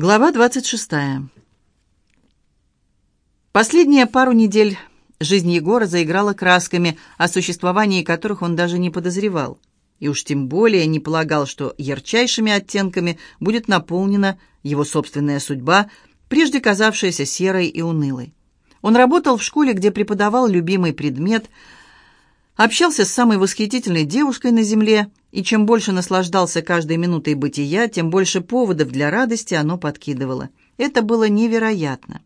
Глава 26. Последние пару недель жизнь Егора заиграла красками, о существовании которых он даже не подозревал. И уж тем более не полагал, что ярчайшими оттенками будет наполнена его собственная судьба, прежде казавшаяся серой и унылой. Он работал в школе, где преподавал любимый предмет, общался с самой восхитительной девушкой на земле, и чем больше наслаждался каждой минутой бытия, тем больше поводов для радости оно подкидывало. Это было невероятно.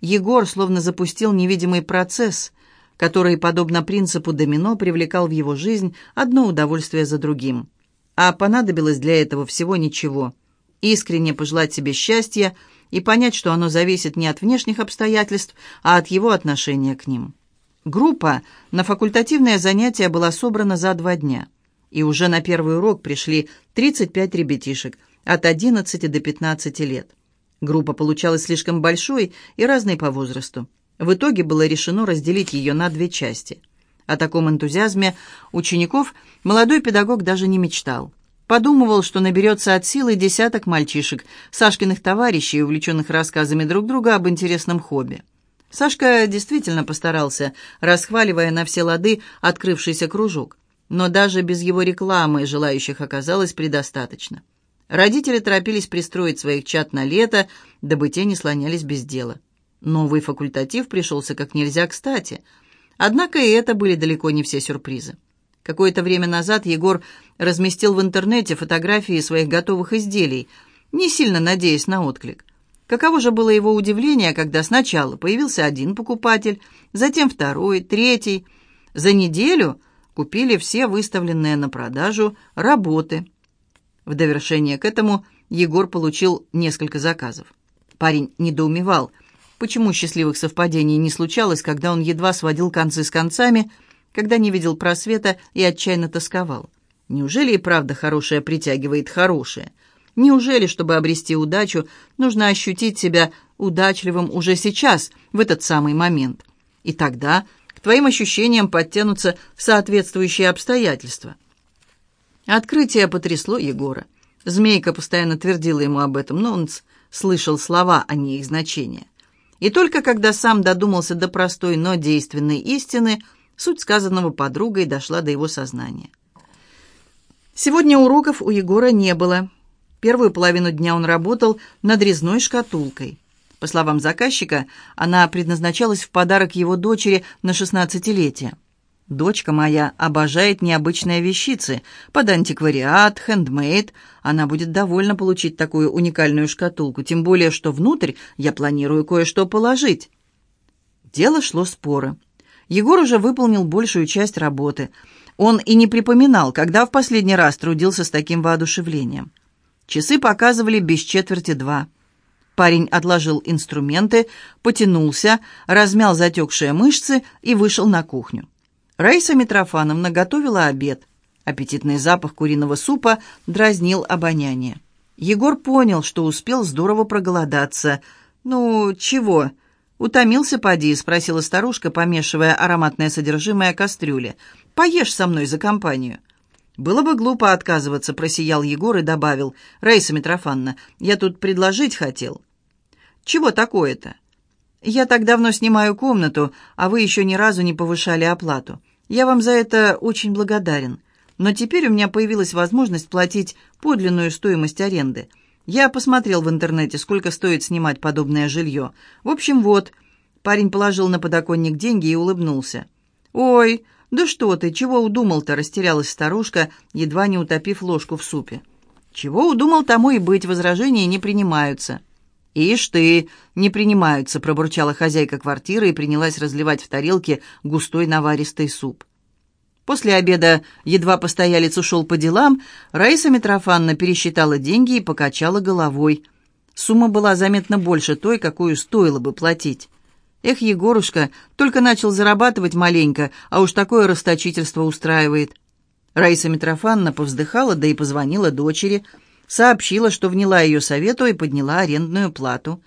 Егор словно запустил невидимый процесс, который, подобно принципу домино, привлекал в его жизнь одно удовольствие за другим. А понадобилось для этого всего ничего. Искренне пожелать себе счастья и понять, что оно зависит не от внешних обстоятельств, а от его отношения к ним. Группа на факультативное занятие была собрана за два дня – и уже на первый урок пришли 35 ребятишек от 11 до 15 лет. Группа получалась слишком большой и разной по возрасту. В итоге было решено разделить ее на две части. О таком энтузиазме учеников молодой педагог даже не мечтал. Подумывал, что наберется от силы десяток мальчишек, Сашкиных товарищей, увлеченных рассказами друг друга об интересном хобби. Сашка действительно постарался, расхваливая на все лады открывшийся кружок но даже без его рекламы желающих оказалось предостаточно. Родители торопились пристроить своих чат на лето, дабы те не слонялись без дела. Новый факультатив пришелся как нельзя кстати. Однако и это были далеко не все сюрпризы. Какое-то время назад Егор разместил в интернете фотографии своих готовых изделий, не сильно надеясь на отклик. Каково же было его удивление, когда сначала появился один покупатель, затем второй, третий. За неделю купили все выставленные на продажу работы. В довершение к этому Егор получил несколько заказов. Парень недоумевал, почему счастливых совпадений не случалось, когда он едва сводил концы с концами, когда не видел просвета и отчаянно тосковал. Неужели и правда хорошее притягивает хорошее? Неужели, чтобы обрести удачу, нужно ощутить себя удачливым уже сейчас, в этот самый момент? И тогда твоим ощущениям подтянутся соответствующие обстоятельства. Открытие потрясло Егора. Змейка постоянно твердила ему об этом, но он слышал слова, а не их значение. И только когда сам додумался до простой, но действенной истины, суть сказанного подругой дошла до его сознания. Сегодня уроков у Егора не было. Первую половину дня он работал над резной шкатулкой. По словам заказчика, она предназначалась в подарок его дочери на шестнадцатилетие. «Дочка моя обожает необычные вещицы, под антиквариат, хендмейд. Она будет довольна получить такую уникальную шкатулку, тем более, что внутрь я планирую кое-что положить». Дело шло споро. Егор уже выполнил большую часть работы. Он и не припоминал, когда в последний раз трудился с таким воодушевлением. Часы показывали без четверти два. Парень отложил инструменты, потянулся, размял затекшие мышцы и вышел на кухню. Раиса Митрофановна готовила обед. Аппетитный запах куриного супа дразнил обоняние. Егор понял, что успел здорово проголодаться. «Ну, чего?» «Утомился, поди?» — спросила старушка, помешивая ароматное содержимое кастрюли. «Поешь со мной за компанию». «Было бы глупо отказываться», — просиял Егор и добавил. «Раиса Митрофановна, я тут предложить хотел». «Чего такое-то?» «Я так давно снимаю комнату, а вы еще ни разу не повышали оплату. Я вам за это очень благодарен. Но теперь у меня появилась возможность платить подлинную стоимость аренды. Я посмотрел в интернете, сколько стоит снимать подобное жилье. В общем, вот». Парень положил на подоконник деньги и улыбнулся. «Ой, «Да что ты, чего удумал-то?» — растерялась старушка, едва не утопив ложку в супе. «Чего удумал, тому и быть, возражения не принимаются». «Ишь ты, не принимаются», — пробурчала хозяйка квартиры и принялась разливать в тарелке густой наваристый суп. После обеда едва постоялец ушел по делам, Раиса Митрофановна пересчитала деньги и покачала головой. Сумма была заметно больше той, какую стоило бы платить. Эх, Егорушка, только начал зарабатывать маленько, а уж такое расточительство устраивает. Раиса Митрофановна повздыхала, да и позвонила дочери, сообщила, что вняла ее совету и подняла арендную плату.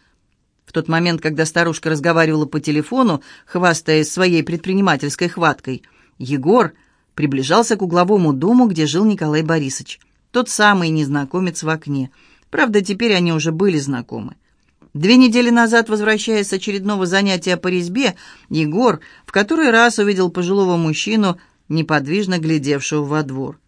В тот момент, когда старушка разговаривала по телефону, хвастаясь своей предпринимательской хваткой, Егор приближался к угловому дому, где жил Николай Борисович, тот самый незнакомец в окне. Правда, теперь они уже были знакомы. Две недели назад, возвращаясь с очередного занятия по резьбе, Егор в который раз увидел пожилого мужчину, неподвижно глядевшего во двор.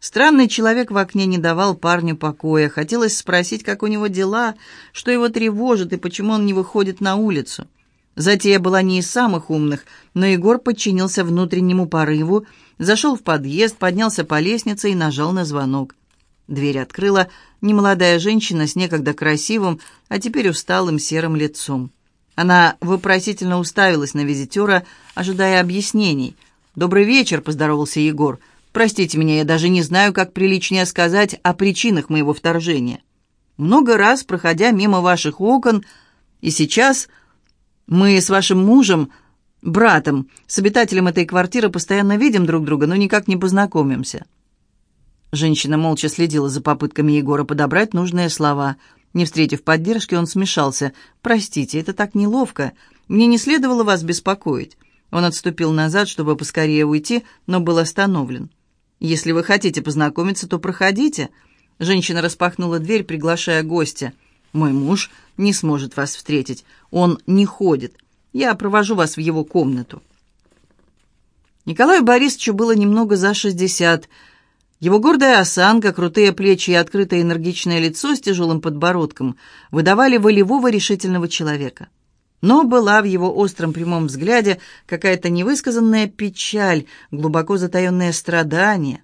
Странный человек в окне не давал парню покоя. Хотелось спросить, как у него дела, что его тревожит и почему он не выходит на улицу. Затея была не из самых умных, но Егор подчинился внутреннему порыву, зашел в подъезд, поднялся по лестнице и нажал на звонок. Дверь открыла немолодая женщина с некогда красивым, а теперь усталым серым лицом. Она вопросительно уставилась на визитера, ожидая объяснений. «Добрый вечер», — поздоровался Егор. Простите меня, я даже не знаю, как приличнее сказать о причинах моего вторжения. Много раз, проходя мимо ваших окон, и сейчас мы с вашим мужем, братом, с обитателем этой квартиры постоянно видим друг друга, но никак не познакомимся». Женщина молча следила за попытками Егора подобрать нужные слова. Не встретив поддержки, он смешался. «Простите, это так неловко. Мне не следовало вас беспокоить». Он отступил назад, чтобы поскорее уйти, но был остановлен. «Если вы хотите познакомиться, то проходите». Женщина распахнула дверь, приглашая гостя. «Мой муж не сможет вас встретить. Он не ходит. Я провожу вас в его комнату». Николаю Борисовичу было немного за шестьдесят. Его гордая осанка, крутые плечи и открытое энергичное лицо с тяжелым подбородком выдавали волевого решительного человека. Но была в его остром прямом взгляде какая-то невысказанная печаль, глубоко затаенное страдание.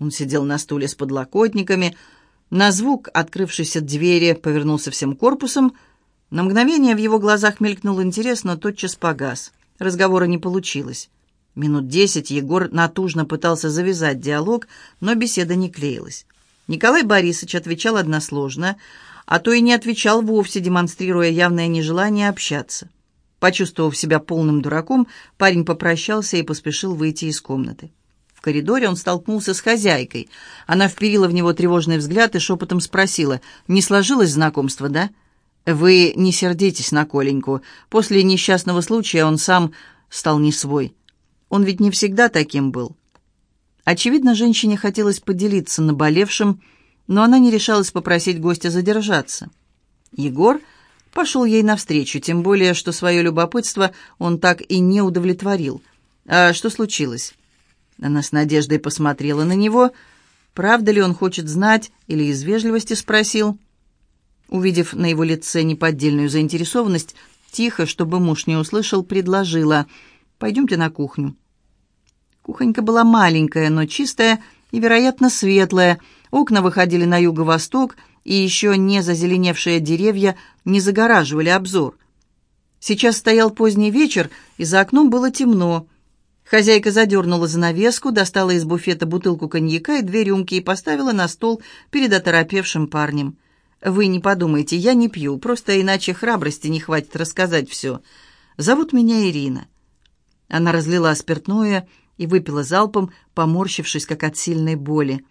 Он сидел на стуле с подлокотниками, на звук открывшейся двери повернулся всем корпусом. На мгновение в его глазах мелькнул интерес, но тотчас погас. Разговора не получилось. Минут десять Егор натужно пытался завязать диалог, но беседа не клеилась. Николай Борисович отвечал односложно — а то и не отвечал вовсе, демонстрируя явное нежелание общаться. Почувствовав себя полным дураком, парень попрощался и поспешил выйти из комнаты. В коридоре он столкнулся с хозяйкой. Она вперила в него тревожный взгляд и шепотом спросила, «Не сложилось знакомство, да?» «Вы не сердитесь на Коленьку. После несчастного случая он сам стал не свой. Он ведь не всегда таким был». Очевидно, женщине хотелось поделиться наболевшим, но она не решалась попросить гостя задержаться. Егор пошел ей навстречу, тем более, что свое любопытство он так и не удовлетворил. «А что случилось?» Она с надеждой посмотрела на него. Правда ли он хочет знать или из вежливости спросил? Увидев на его лице неподдельную заинтересованность, тихо, чтобы муж не услышал, предложила «Пойдемте на кухню». Кухонька была маленькая, но чистая и, вероятно, светлая, Окна выходили на юго-восток, и еще не зазеленевшие деревья не загораживали обзор. Сейчас стоял поздний вечер, и за окном было темно. Хозяйка задернула занавеску, достала из буфета бутылку коньяка и две рюмки и поставила на стол перед оторопевшим парнем. «Вы не подумайте, я не пью, просто иначе храбрости не хватит рассказать все. Зовут меня Ирина». Она разлила спиртное и выпила залпом, поморщившись, как от сильной боли.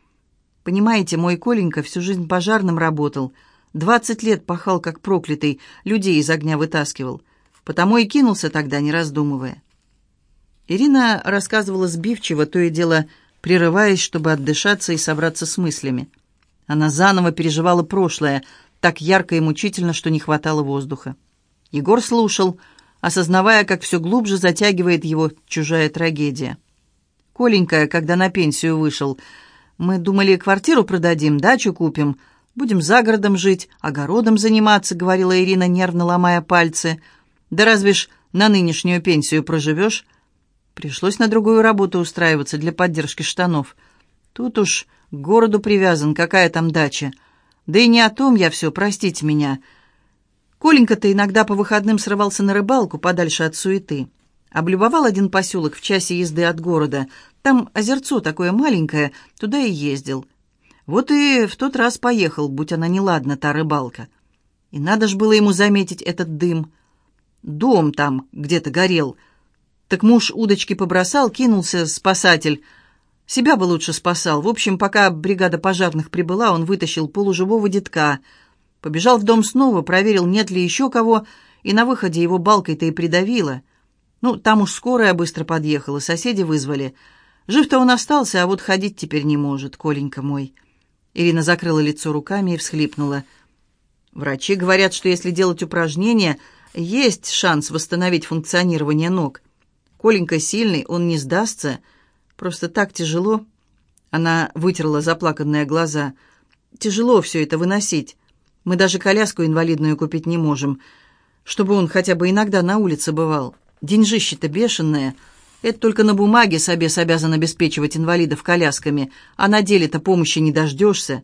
Понимаете, мой Коленька всю жизнь пожарным работал. Двадцать лет пахал, как проклятый, людей из огня вытаскивал. Потому и кинулся тогда, не раздумывая. Ирина рассказывала сбивчиво, то и дело прерываясь, чтобы отдышаться и собраться с мыслями. Она заново переживала прошлое, так ярко и мучительно, что не хватало воздуха. Егор слушал, осознавая, как все глубже затягивает его чужая трагедия. Коленька, когда на пенсию вышел, мы думали, квартиру продадим, дачу купим. Будем за городом жить, огородом заниматься», — говорила Ирина, нервно ломая пальцы. «Да разве ж на нынешнюю пенсию проживешь?» Пришлось на другую работу устраиваться для поддержки штанов. Тут уж к городу привязан, какая там дача. Да и не о том я все, простите меня. Коленька-то иногда по выходным срывался на рыбалку подальше от суеты. Облюбовал один поселок в часе езды от города. Там озерцо такое маленькое, туда и ездил. Вот и в тот раз поехал, будь она неладна, та рыбалка. И надо ж было ему заметить этот дым. Дом там где-то горел. Так муж удочки побросал, кинулся спасатель. Себя бы лучше спасал. В общем, пока бригада пожарных прибыла, он вытащил полуживого детка. Побежал в дом снова, проверил, нет ли еще кого, и на выходе его балкой-то и придавило — ну, там уж скорая быстро подъехала, соседи вызвали. Жив-то он остался, а вот ходить теперь не может, Коленька мой». Ирина закрыла лицо руками и всхлипнула. Врачи говорят, что если делать упражнения, есть шанс восстановить функционирование ног. Коленька сильный, он не сдастся. Просто так тяжело. Она вытерла заплаканные глаза. Тяжело все это выносить. Мы даже коляску инвалидную купить не можем, чтобы он хотя бы иногда на улице бывал. Деньжище-то бешеное. Это только на бумаге Собес обязан обеспечивать инвалидов колясками, а на деле-то помощи не дождешься.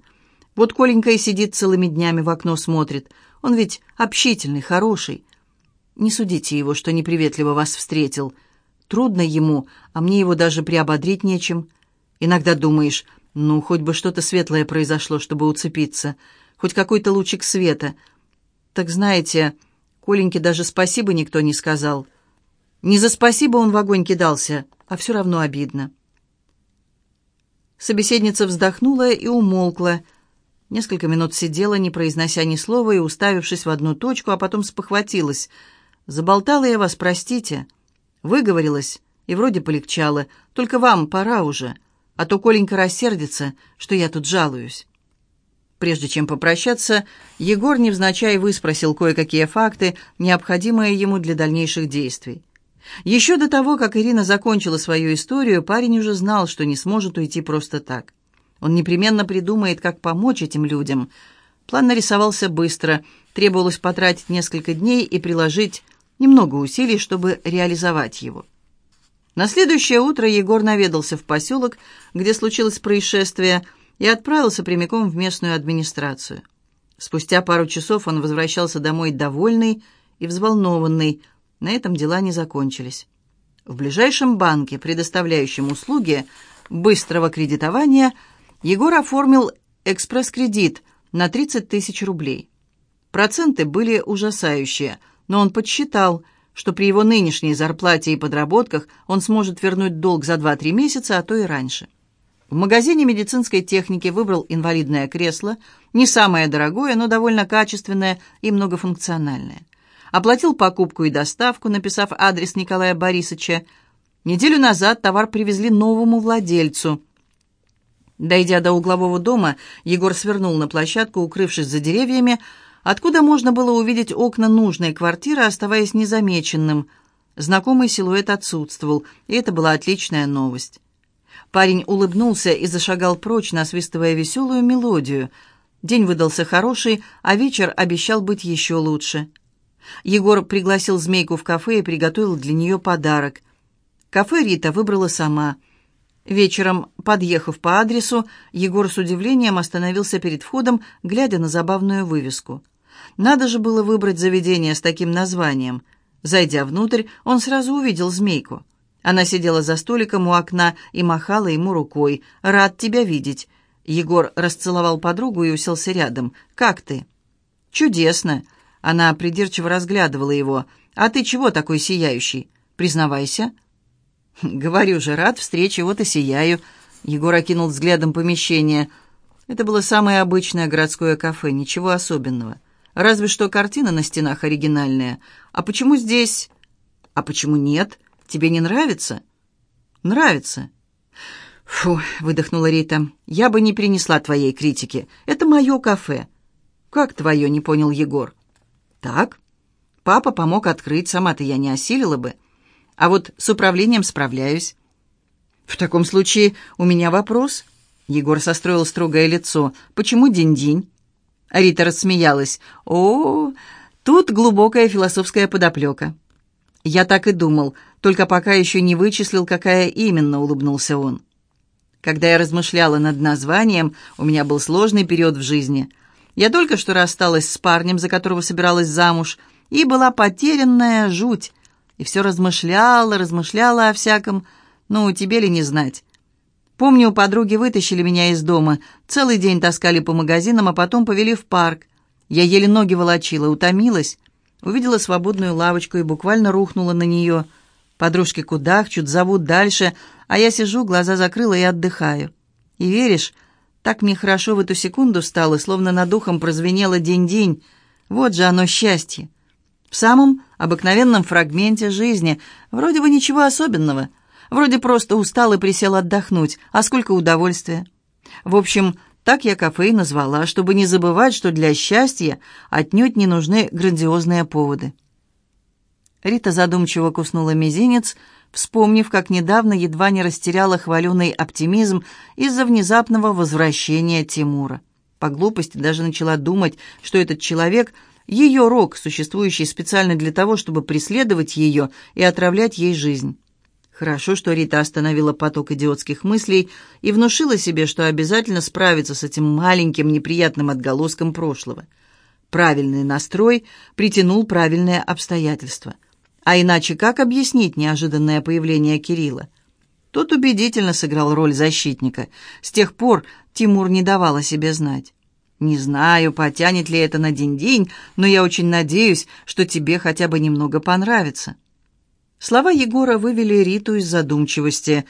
Вот Коленька и сидит целыми днями в окно смотрит. Он ведь общительный, хороший. Не судите его, что неприветливо вас встретил. Трудно ему, а мне его даже приободрить нечем. Иногда думаешь, ну, хоть бы что-то светлое произошло, чтобы уцепиться, хоть какой-то лучик света. Так знаете, Коленьке даже спасибо никто не сказал. Не за спасибо он в огонь кидался, а все равно обидно. Собеседница вздохнула и умолкла. Несколько минут сидела, не произнося ни слова и уставившись в одну точку, а потом спохватилась. «Заболтала я вас, простите». Выговорилась, и вроде полегчало. «Только вам пора уже, а то Коленька рассердится, что я тут жалуюсь». Прежде чем попрощаться, Егор невзначай выспросил кое-какие факты, необходимые ему для дальнейших действий. Еще до того, как Ирина закончила свою историю, парень уже знал, что не сможет уйти просто так. Он непременно придумает, как помочь этим людям. План нарисовался быстро, требовалось потратить несколько дней и приложить немного усилий, чтобы реализовать его. На следующее утро Егор наведался в поселок, где случилось происшествие, и отправился прямиком в местную администрацию. Спустя пару часов он возвращался домой довольный и взволнованный – на этом дела не закончились. В ближайшем банке, предоставляющем услуги быстрого кредитования, Егор оформил экспресс-кредит на 30 тысяч рублей. Проценты были ужасающие, но он подсчитал, что при его нынешней зарплате и подработках он сможет вернуть долг за 2-3 месяца, а то и раньше. В магазине медицинской техники выбрал инвалидное кресло, не самое дорогое, но довольно качественное и многофункциональное оплатил покупку и доставку, написав адрес Николая Борисовича. Неделю назад товар привезли новому владельцу. Дойдя до углового дома, Егор свернул на площадку, укрывшись за деревьями, откуда можно было увидеть окна нужной квартиры, оставаясь незамеченным. Знакомый силуэт отсутствовал, и это была отличная новость. Парень улыбнулся и зашагал прочь, насвистывая веселую мелодию. День выдался хороший, а вечер обещал быть еще лучше. Егор пригласил Змейку в кафе и приготовил для нее подарок. Кафе Рита выбрала сама. Вечером, подъехав по адресу, Егор с удивлением остановился перед входом, глядя на забавную вывеску. Надо же было выбрать заведение с таким названием. Зайдя внутрь, он сразу увидел Змейку. Она сидела за столиком у окна и махала ему рукой. «Рад тебя видеть». Егор расцеловал подругу и уселся рядом. «Как ты?» «Чудесно. Она придирчиво разглядывала его. «А ты чего такой сияющий? Признавайся». «Говорю же, рад встрече, вот и сияю». Егор окинул взглядом помещение. Это было самое обычное городское кафе, ничего особенного. Разве что картина на стенах оригинальная. А почему здесь... А почему нет? Тебе не нравится? Нравится. Фу, выдохнула Рита. Я бы не принесла твоей критики. Это мое кафе. Как твое, не понял Егор. «Так. Папа помог открыть, сама-то я не осилила бы. А вот с управлением справляюсь». «В таком случае у меня вопрос». Егор состроил строгое лицо. «Почему день-день?» Рита рассмеялась. «О, тут глубокая философская подоплека». «Я так и думал, только пока еще не вычислил, какая именно», — улыбнулся он. Когда я размышляла над названием, у меня был сложный период в жизни — я только что рассталась с парнем, за которого собиралась замуж, и была потерянная жуть. И все размышляла, размышляла о всяком. Ну, тебе ли не знать? Помню, подруги вытащили меня из дома, целый день таскали по магазинам, а потом повели в парк. Я еле ноги волочила, утомилась. Увидела свободную лавочку и буквально рухнула на нее. Подружки кудахчут, зовут дальше, а я сижу, глаза закрыла и отдыхаю. И веришь, так мне хорошо в эту секунду стало, словно над ухом прозвенело день-день. Вот же оно счастье. В самом обыкновенном фрагменте жизни. Вроде бы ничего особенного. Вроде просто устал и присел отдохнуть. А сколько удовольствия. В общем, Так я кафе и назвала, чтобы не забывать, что для счастья отнюдь не нужны грандиозные поводы. Рита задумчиво куснула мизинец, вспомнив, как недавно едва не растеряла хваленый оптимизм из-за внезапного возвращения Тимура. По глупости даже начала думать, что этот человек — ее рок, существующий специально для того, чтобы преследовать ее и отравлять ей жизнь. Хорошо, что Рита остановила поток идиотских мыслей и внушила себе, что обязательно справится с этим маленьким неприятным отголоском прошлого. Правильный настрой притянул правильные обстоятельства. А иначе как объяснить неожиданное появление Кирилла? Тот убедительно сыграл роль защитника. С тех пор Тимур не давал о себе знать. «Не знаю, потянет ли это на день-день, но я очень надеюсь, что тебе хотя бы немного понравится». Слова Егора вывели Риту из задумчивости.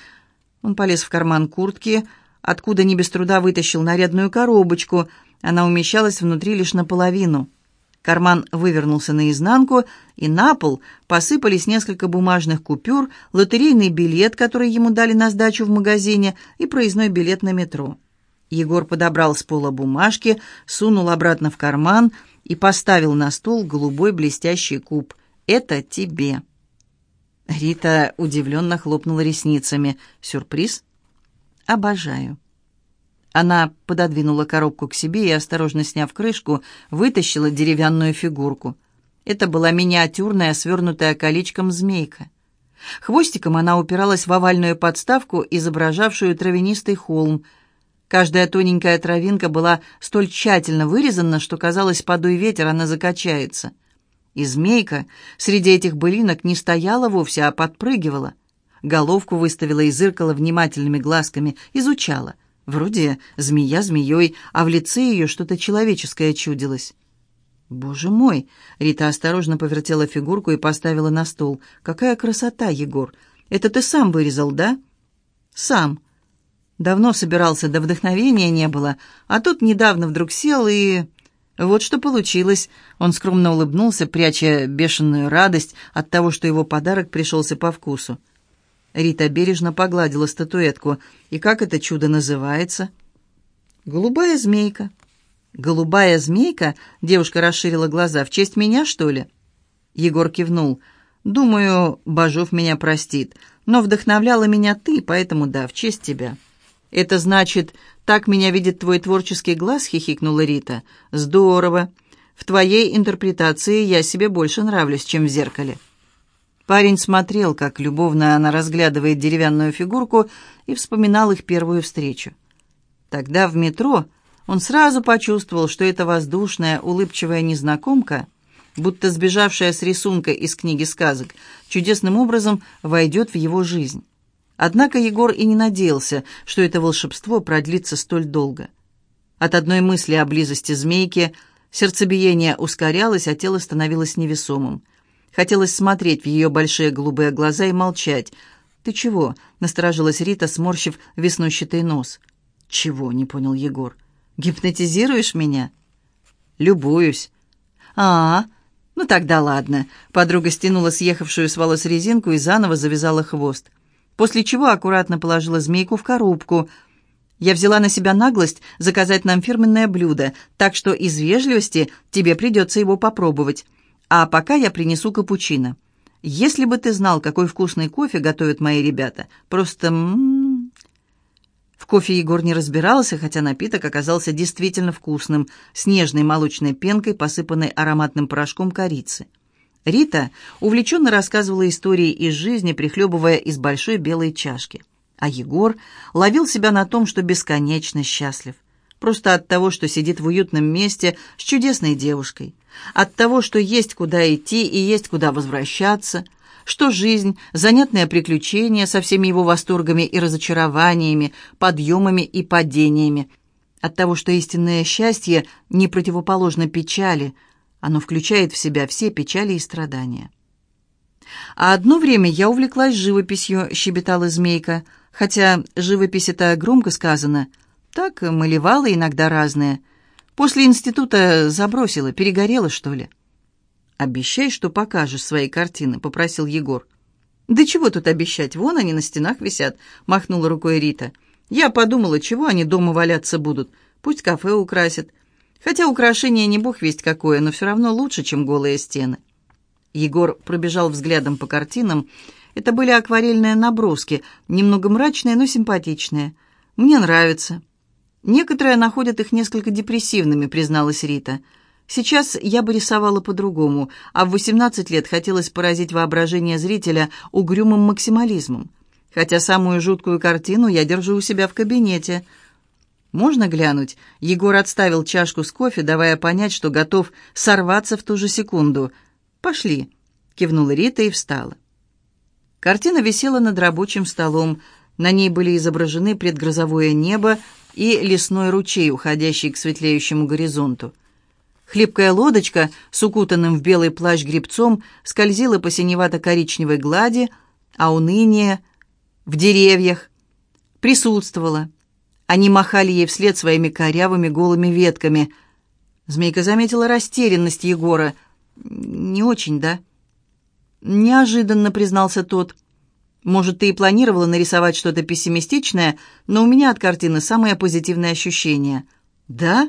Он полез в карман куртки, откуда не без труда вытащил нарядную коробочку. Она умещалась внутри лишь наполовину. Карман вывернулся наизнанку, и на пол посыпались несколько бумажных купюр, лотерейный билет, который ему дали на сдачу в магазине, и проездной билет на метро. Егор подобрал с пола бумажки, сунул обратно в карман и поставил на стол голубой блестящий куб. «Это тебе». Рита удивленно хлопнула ресницами. «Сюрприз?» «Обожаю». Она пододвинула коробку к себе и, осторожно сняв крышку, вытащила деревянную фигурку. Это была миниатюрная, свернутая колечком змейка. Хвостиком она упиралась в овальную подставку, изображавшую травянистый холм. Каждая тоненькая травинка была столь тщательно вырезана, что казалось, подуй ветер, она закачается — и змейка среди этих былинок не стояла вовсе, а подпрыгивала. Головку выставила и зыркала внимательными глазками, изучала. Вроде змея змеей, а в лице ее что-то человеческое чудилось. «Боже мой!» — Рита осторожно повертела фигурку и поставила на стол. «Какая красота, Егор! Это ты сам вырезал, да?» «Сам. Давно собирался, до вдохновения не было, а тут недавно вдруг сел и...» Вот что получилось. Он скромно улыбнулся, пряча бешеную радость от того, что его подарок пришелся по вкусу. Рита бережно погладила статуэтку. «И как это чудо называется?» «Голубая змейка». «Голубая змейка?» — девушка расширила глаза. «В честь меня, что ли?» Егор кивнул. «Думаю, Бажов меня простит, но вдохновляла меня ты, поэтому да, в честь тебя». «Это значит, так меня видит твой творческий глаз?» — хихикнула Рита. «Здорово. В твоей интерпретации я себе больше нравлюсь, чем в зеркале». Парень смотрел, как любовно она разглядывает деревянную фигурку, и вспоминал их первую встречу. Тогда в метро он сразу почувствовал, что эта воздушная, улыбчивая незнакомка, будто сбежавшая с рисунка из книги сказок, чудесным образом войдет в его жизнь. Однако Егор и не надеялся, что это волшебство продлится столь долго. От одной мысли о близости змейки сердцебиение ускорялось, а тело становилось невесомым. Хотелось смотреть в ее большие голубые глаза и молчать. «Ты чего?» — насторожилась Рита, сморщив веснущатый нос. «Чего?» — не понял Егор. «Гипнотизируешь меня?» «Любуюсь». «А, -а ну тогда ладно». Подруга стянула съехавшую с волос резинку и заново завязала хвост после чего аккуратно положила змейку в коробку. «Я взяла на себя наглость заказать нам фирменное блюдо, так что из вежливости тебе придется его попробовать. А пока я принесу капучино. Если бы ты знал, какой вкусный кофе готовят мои ребята, просто... М -м -м. В кофе Егор не разбирался, хотя напиток оказался действительно вкусным, с нежной молочной пенкой, посыпанной ароматным порошком корицы. Рита увлеченно рассказывала истории из жизни, прихлебывая из большой белой чашки. А Егор ловил себя на том, что бесконечно счастлив. Просто от того, что сидит в уютном месте с чудесной девушкой. От того, что есть куда идти и есть куда возвращаться. Что жизнь – занятное приключение со всеми его восторгами и разочарованиями, подъемами и падениями. От того, что истинное счастье не противоположно печали – оно включает в себя все печали и страдания. А одно время я увлеклась живописью, щебетала змейка, хотя живопись это громко сказано. Так, малевала иногда разные. После института забросила, перегорела, что ли. «Обещай, что покажешь свои картины», — попросил Егор. «Да чего тут обещать? Вон они на стенах висят», — махнула рукой Рита. «Я подумала, чего они дома валяться будут. Пусть кафе украсит. Хотя украшение не бог весть какое, но все равно лучше, чем голые стены. Егор пробежал взглядом по картинам. Это были акварельные наброски, немного мрачные, но симпатичные. Мне нравится. Некоторые находят их несколько депрессивными, призналась Рита. Сейчас я бы рисовала по-другому, а в 18 лет хотелось поразить воображение зрителя угрюмым максимализмом. Хотя самую жуткую картину я держу у себя в кабинете. «Можно глянуть?» Егор отставил чашку с кофе, давая понять, что готов сорваться в ту же секунду. «Пошли», — кивнула Рита и встала. Картина висела над рабочим столом. На ней были изображены предгрозовое небо и лесной ручей, уходящий к светлеющему горизонту. Хлипкая лодочка с укутанным в белый плащ гребцом скользила по синевато-коричневой глади, а уныние в деревьях присутствовало. Они махали ей вслед своими корявыми голыми ветками. Змейка заметила растерянность Егора. «Не очень, да?» «Неожиданно», — признался тот. «Может, ты и планировала нарисовать что-то пессимистичное, но у меня от картины самое позитивное ощущение». «Да?»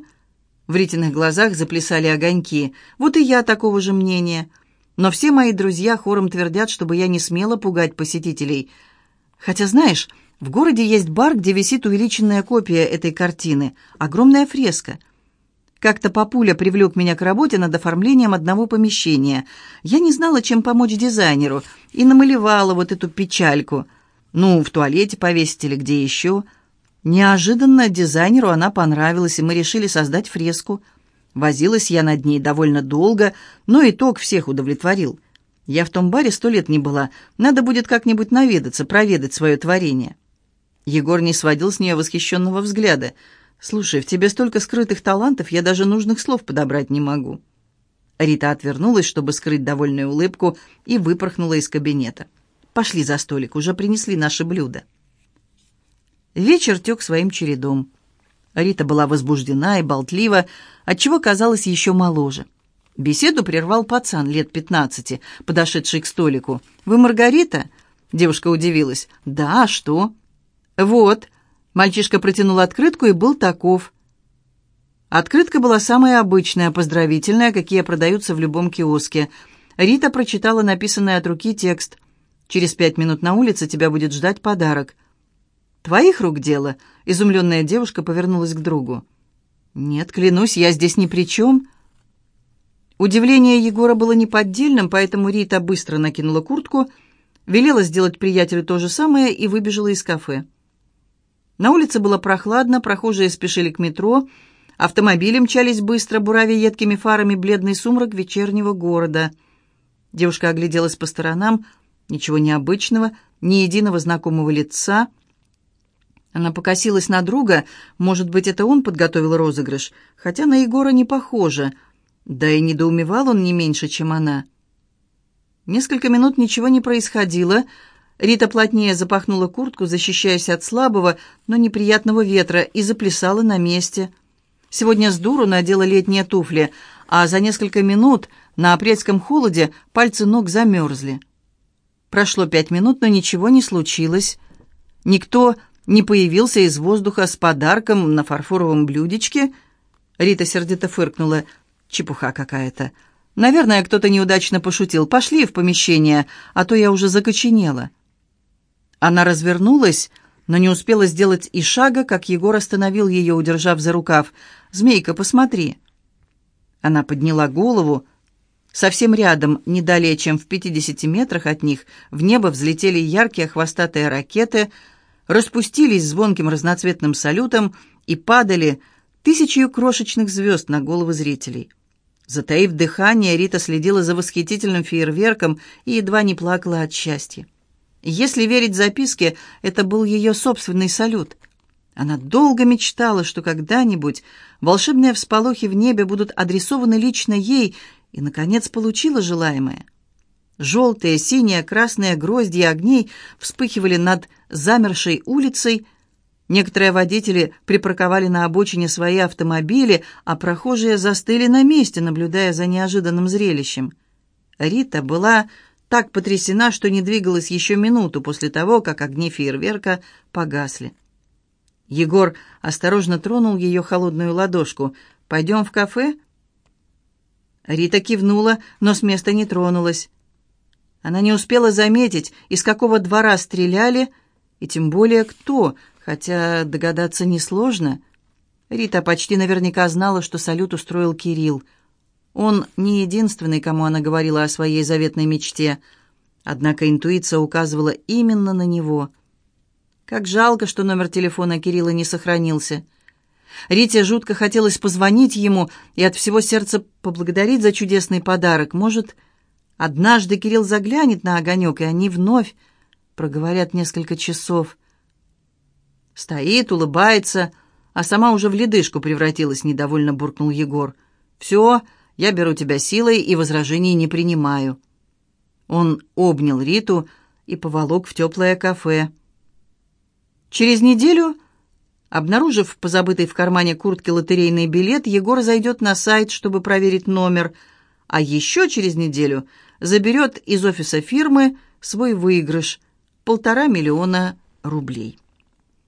В Ритиных глазах заплясали огоньки. «Вот и я такого же мнения. Но все мои друзья хором твердят, чтобы я не смела пугать посетителей. Хотя, знаешь, в городе есть бар, где висит увеличенная копия этой картины. Огромная фреска. Как-то папуля привлек меня к работе над оформлением одного помещения. Я не знала, чем помочь дизайнеру, и намалевала вот эту печальку. Ну, в туалете повесить или где еще». Неожиданно дизайнеру она понравилась, и мы решили создать фреску. Возилась я над ней довольно долго, но итог всех удовлетворил. Я в том баре сто лет не была. Надо будет как-нибудь наведаться, проведать свое творение. Егор не сводил с нее восхищенного взгляда. «Слушай, в тебе столько скрытых талантов, я даже нужных слов подобрать не могу». Рита отвернулась, чтобы скрыть довольную улыбку, и выпорхнула из кабинета. «Пошли за столик, уже принесли наши блюда». Вечер тек своим чередом. Рита была возбуждена и болтлива, отчего казалась еще моложе. Беседу прервал пацан лет пятнадцати, подошедший к столику. «Вы Маргарита?» Девушка удивилась. «Да, а что?» «Вот». Мальчишка протянул открытку и был таков. Открытка была самая обычная, поздравительная, какие продаются в любом киоске. Рита прочитала написанный от руки текст. «Через пять минут на улице тебя будет ждать подарок». «Твоих рук дело?» — изумленная девушка повернулась к другу. «Нет, клянусь, я здесь ни при чем». Удивление Егора было неподдельным, поэтому Рита быстро накинула куртку, велела сделать приятелю то же самое и выбежала из кафе. На улице было прохладно, прохожие спешили к метро, автомобили мчались быстро, буравя едкими фарами бледный сумрак вечернего города. Девушка огляделась по сторонам, ничего необычного, ни единого знакомого лица — она покосилась на друга, может быть, это он подготовил розыгрыш, хотя на Егора не похоже. Да и недоумевал он не меньше, чем она. Несколько минут ничего не происходило. Рита плотнее запахнула куртку, защищаясь от слабого, но неприятного ветра, и заплясала на месте. Сегодня с дуру надела летние туфли, а за несколько минут на апрельском холоде пальцы ног замерзли. Прошло пять минут, но ничего не случилось. Никто не появился из воздуха с подарком на фарфоровом блюдечке?» Рита сердито фыркнула. «Чепуха какая-то. Наверное, кто-то неудачно пошутил. Пошли в помещение, а то я уже закоченела». Она развернулась, но не успела сделать и шага, как Егор остановил ее, удержав за рукав. «Змейка, посмотри». Она подняла голову. Совсем рядом, не далее, чем в пятидесяти метрах от них, в небо взлетели яркие хвостатые ракеты — распустились звонким разноцветным салютом и падали тысячью крошечных звезд на головы зрителей. Затаив дыхание, Рита следила за восхитительным фейерверком и едва не плакала от счастья. Если верить записке, это был ее собственный салют. Она долго мечтала, что когда-нибудь волшебные всполохи в небе будут адресованы лично ей, и, наконец, получила желаемое — Желтые, синие, красные грозди огней вспыхивали над замершей улицей. Некоторые водители припарковали на обочине свои автомобили, а прохожие застыли на месте, наблюдая за неожиданным зрелищем. Рита была так потрясена, что не двигалась еще минуту после того, как огни фейерверка погасли. Егор осторожно тронул ее холодную ладошку. «Пойдем в кафе?» Рита кивнула, но с места не тронулась. Она не успела заметить, из какого двора стреляли, и тем более кто, хотя догадаться несложно. Рита почти наверняка знала, что салют устроил Кирилл. Он не единственный, кому она говорила о своей заветной мечте, однако интуиция указывала именно на него. Как жалко, что номер телефона Кирилла не сохранился. Рите жутко хотелось позвонить ему и от всего сердца поблагодарить за чудесный подарок. Может, однажды Кирилл заглянет на огонек, и они вновь проговорят несколько часов. Стоит, улыбается, а сама уже в ледышку превратилась, недовольно буркнул Егор. «Все, я беру тебя силой и возражений не принимаю». Он обнял Риту и поволок в теплое кафе. Через неделю, обнаружив позабытый в кармане куртки лотерейный билет, Егор зайдет на сайт, чтобы проверить номер, а еще через неделю заберет из офиса фирмы свой выигрыш – полтора миллиона рублей.